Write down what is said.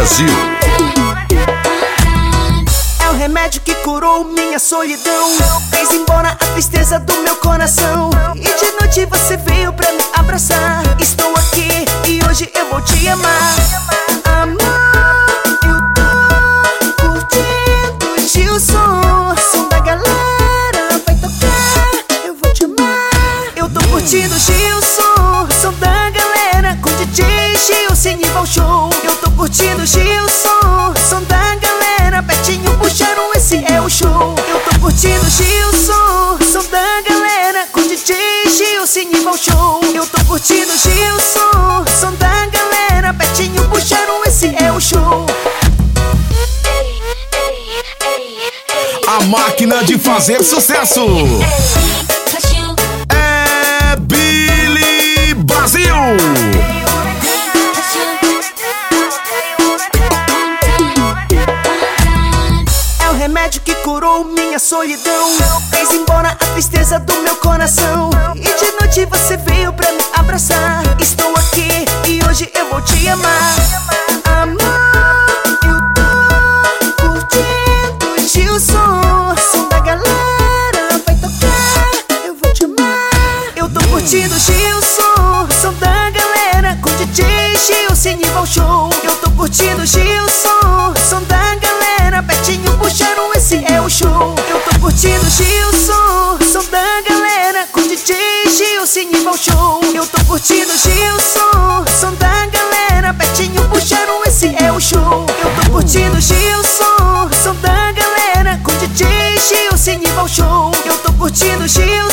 Brasil. É o remédio que curou minha solidão. Fez embora a tristeza do meu coração. E de noite você veio pra me abraçar. Estou aqui e hoje eu vou te amar. Amor, eu tô curtindo Gilson. Som da galera vai tocar. Eu vou te amar. Eu tô curtindo Gilson. Som da galera com DJ Gilson e vai curtindo Gilson. Som da galera pertinho puxaram. Esse é o show. Eu tô curtindo Gilson. Som da galera com DJ Gilson e vai ao show. Eu tô curtindo Gilson. Som da galera pertinho puxaram. Esse é o show. A máquina de fazer sucesso. Curou minha solidão. Fez embora a tristeza do meu coração. E de noite você veio pra me abraçar. Estou aqui e hoje eu vou te amar. Amor, eu tô curtindo Gilson. Som da galera vai tocar. Eu vou te amar. Eu tô curtindo Gilson. Som da galera com DJ Gilson e ao show. Eu tô curtindo Gilson. Som Gilson. Som da galera com DJ Gilson e ao show. Eu tô curtindo Gilson. Som da galera pertinho puxaram. Esse é o show. Eu tô curtindo Gilson. Som da galera com DJ Gilson e ao show. Eu tô curtindo Gilson.